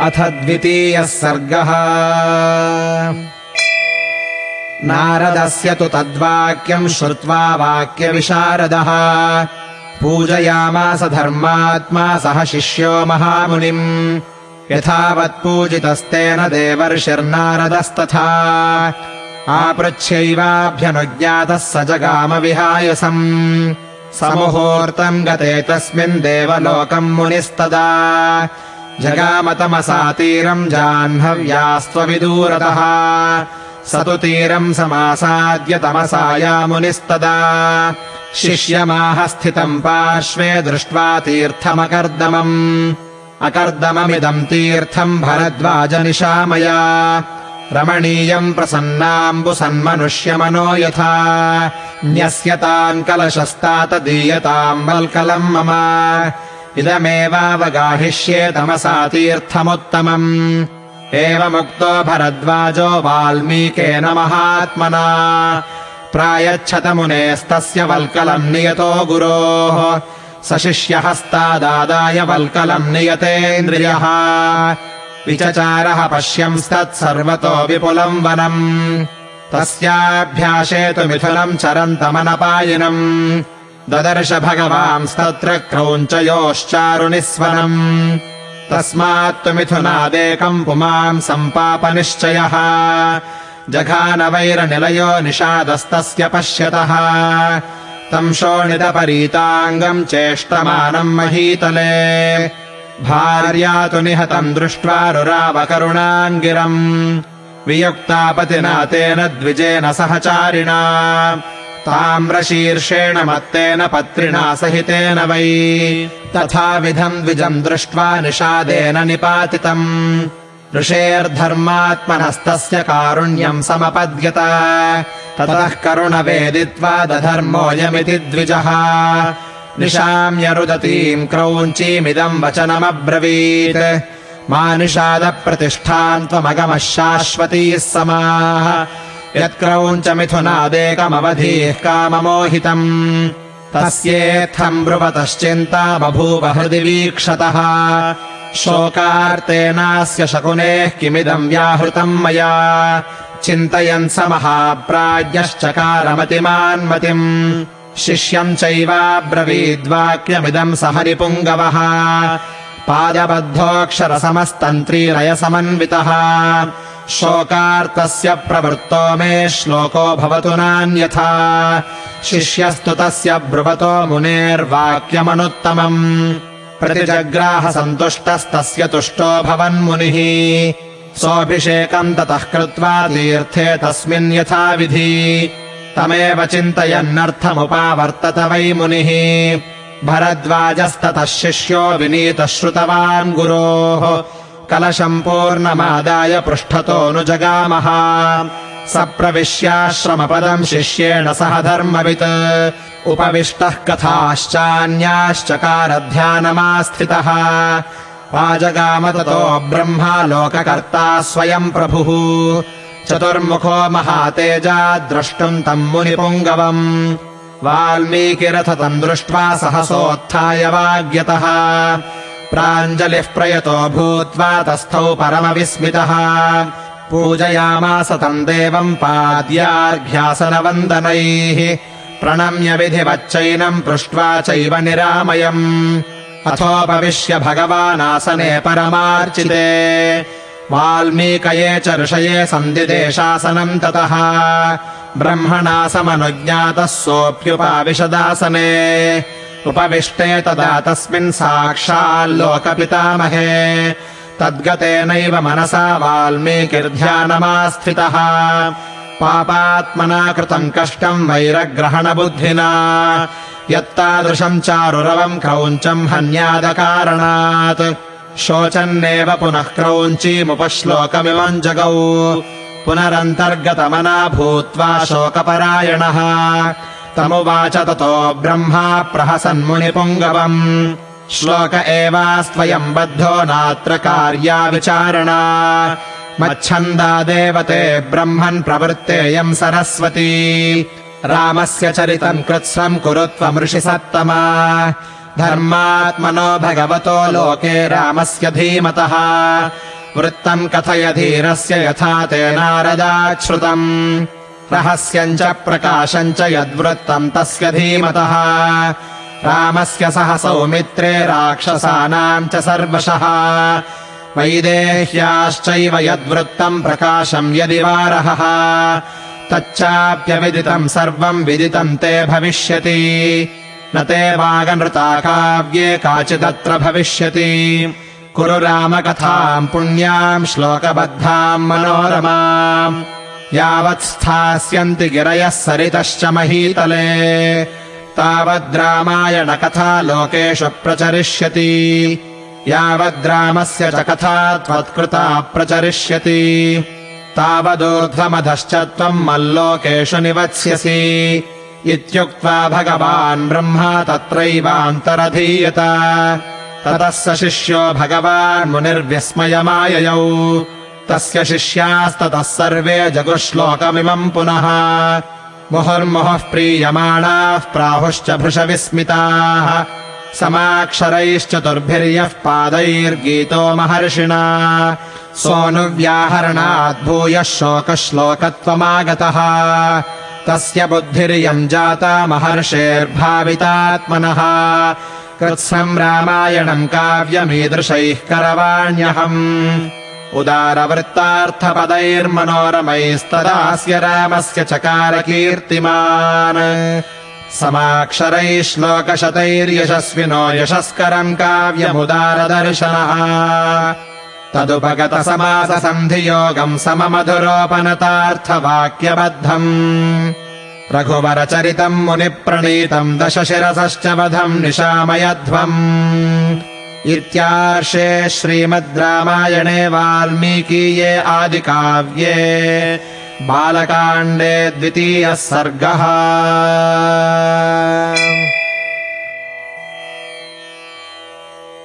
अथ द्वितीयः सर्गः। नारदस्य तु तद्वाक्यम् श्रुत्वा वाक्यविशारदः। पूजयामास धर्मात्मा सह शिष्यो महामुनिम्। यथावत्पूजितस्तेन देवर्षिर्नारदस्तथा। आपृच्छ्यैवाभ्यनुज्ञातः स जगामविहायसम्। समुहूर्तम् गते तस्मिन् देवलोकम् मुनिस्तदा जगामतमसातीरम् जाह्नव्यास्त्वविदूरतः। स तु तीरम् समासाद्य तमसायामुनिस्तदा शिष्यमाह स्थितम् पार्श्वे दृष्ट्वा तीर्थमकर्दमम्। अकर्दममिदम् तीर्थम् भरद्वाजनिशामया। रमणीयम् प्रसन्नाम्बुसन्मनुष्यमनो यथा। न्यस्यताम् कलशस्तात दीयताम् वल्कलम् मम इदमेवावगाहिष्ये तमसा तीर्थमुत्तमम्। एवमुक्तो भरद्वाजो वाल्मीकेन महात्मना। प्रायच्छतमुनेस्तस्य वल्कलम् नियतो गुरोः। स शिष्यहस्तादादाय वल्कलम् नियतेन्द्रियः। विचचारः पश्यंस्तत्सर्वतो विपुलम् वनम्। तस्याभ्यासे तु मिथुनम् चरन्तमनपायिनम् ददर्श भगवांस्तत्र क्रौञ्चयोश्चारुनिस्वनम्। तस्मात्तु मिथुनादेकम् पुमाम् सम्पापनिश्चयः। जघानवैरनिलयो निषादस्तस्य पश्यतः। तम् शोणितपरीताङ्गम् चेष्टमानम् महीतले। भार्या तु निहतम् दृष्ट्वा रुरावकरुणाङ्गिरम् वियुक्तापतिना तेन द्विजेन सहचारिणा ताम्रशीर्षेण मत्तेन पत्रिणा सहितेन वै। तथाविधम् द्विजम् दृष्ट्वा निषादेन निपातितम्। ऋषेर्धर्मात्मनस्तस्य कारुण्यम् समपद्यत। ततः करुणवेदित्वा दधर्मोऽयमिति द्विजः। निशाम्यरुदतीम् क्रौञ्चीमिदम् वचनमब्रवीत्। मा निषादप्रतिष्ठाम् त्वमगमः शाश्वतीः समाः यत्क्रौञ्चमिथुनादेकमवधीः काममोहितम्। तस्येत्थम् ब्रुवतश्चिन्ता बभूव हृदि वीक्षतः। शोकार्तेनास्य शकुनेः किमिदम् व्याहृतम् मया। चिन्तयन् स महाप्राज्ञश्चकारमतिमान्मतिम्। शिष्यम् चैवाब्रवीद्वाक्यमिदम् स हरिपुङ्गवः। पादबद्धोऽक्षरसमस्तन्त्रीरयसमन्वितः शोकार्तस्य प्रवृत्तो मे श्लोको भवतु नान्यथा। शिष्यस्तु तस्य ब्रुवतो मुनेर्वाक्यमनुत्तमम्। प्रतिजग्राहसन्तुष्टस्तस्य तुष्टो भवन्मुनिः। सोऽभिषेकम् ततः कृत्वा तीर्थे तस्मिन् यथाविधि। तमेव चिन्तयन्नर्थमुपावर्तत वै मुनिः। भरद्वाजस्ततः शिष्यो विनीतः श्रुतवान् गुरोः कलशम् पूर्णमादाय पृष्ठतोऽनुजगामः स प्रविश्याश्रमपदम् शिष्येण सह धर्मवित्। उपविष्टः कथाश्चान्याश्चकारध्यानमास्थितः। ततो ब्रह्मा लोककर्ता स्वयम् प्रभुः। चतुर्मुखो महातेजा द्रष्टुम् तम् मुनिपुङ्गवम्। वाल्मीकिरथ तम् दृष्ट्वा सहसोत्थाय वाग्यतः प्राञ्जलिः प्रयतो भूत्वा तस्थौ परमविस्मितः। पूजयामास तम् देवम् पाद्यार्घ्यासनवन्दनैः। प्रणम्य विधिवच्चैनम् पृष्ट्वा चैव निरामयम्। अथोपविश्य भगवानासने परमार्चिते। वाल्मीकये च ऋषये सन्दिदेशासनम् ततः। ब्रह्मणा समनुज्ञातः सोऽप्युपाविशदासने उपविष्टे तदा तस्मिन् साक्षाल्लोकपितामहे तद्गतेनैव मनसा वाल्मीकिर्ध्यानमास्थितः। पापात्मना कृतम् कष्टम् वैरग्रहणबुद्धिना। यत्तादृशम् चारुरवम् क्रौञ्चम् हन्यादकारणात्। शोचन्नेव पुनः क्रौञ्चीमुपश्लोकमिमम् जगौ। पुनरन्तर्गतमना भूत्वा शोकपरायणः तमुवाच ततो ब्रह्मा प्रहसन्मुनिपुङ्गवम्। श्लोक एवास्त्वयम् बद्धो नात्र कार्या विचारणा मच्छन्दादेव ते ब्रह्मन् प्रवृत्तेयम् सरस्वती। रामस्य चरितम् कृत्स्नम् कुरु त्वमृषि सत्तमा धर्मात्मनो भगवतो लोके रामस्य धीमतः। वृत्तम् कथय धीरस्य यथा ते नारदाच्छ्रुतम् रहस्यम् च प्रकाशम् च यद्वृत्तम् तस्य धीमतः। रामस्य सह सौमित्रे राक्षसानाम् च सर्वशः। वैदेह्याश्चैव यद्वृत्तम् प्रकाशम् यदि वारहः। तच्चाप्यविदितम् सर्वम् विदितम् ते भविष्यति। न ते वागनृता काव्ये काचिदत्र भविष्यति। कुरु रामकथाम् पुण्याम् श्लोकबद्धाम् मनोरमाम् यावत् स्थास्यन्ति गिरयः सरितश्च महीतले। तावद्रामायणकथा लोकेषु प्रचरिष्यति। यावद्रामस्य च कथा त्वत्कृता प्रचरिष्यति। तावदूर्ध्वमधश्च त्वम् मल्लोकेषु निवत्स्यसि। इत्युक्त्वा भगवान् ब्रह्मा तत्रैवान्तरधीयत। ततः स शिष्यो भगवान् मुनिर्विस्मयमाययौ तस्य शिष्यास्ततः सर्वे जगुश्लोकमिमम् पुनः। मुहुर्मुहुः प्रीयमाणाः प्राहुश्च भृशविस्मिताः। समाक्षरैश्चतुर्भिर्यः पादैर्गीतो महर्षिणा। सोऽनुव्याहरणात् भूयः शोकश्लोकत्वमागतः। तस्य बुद्धिरियम् जाता महर्षेर्भावितात्मनः। कृत्स्नम् रामायणम् काव्यमीदृशैः करवाण्यहम् उदारवृत्तार्थपदैर्मनोरमैस्तदास्य रामस्य चकार कीर्तिमान् समाक्षरैः श्लोकशतैर्यशस्विनो यशस्करम् काव्यमुदारदर्शनः। तदुपगतसमाससन्धियोगम् सममधुरोपनतार्थवाक्यबद्धम्। रघुवरचरितम् मुनिप्रणीतम् दशशिरसश्च वधम् निशामयध्वम् इत्यार्षे श्रीमद् रामायणे वाल्मीकीये आदिकाव्ये बालकाण्डे द्वितीयः सर्गः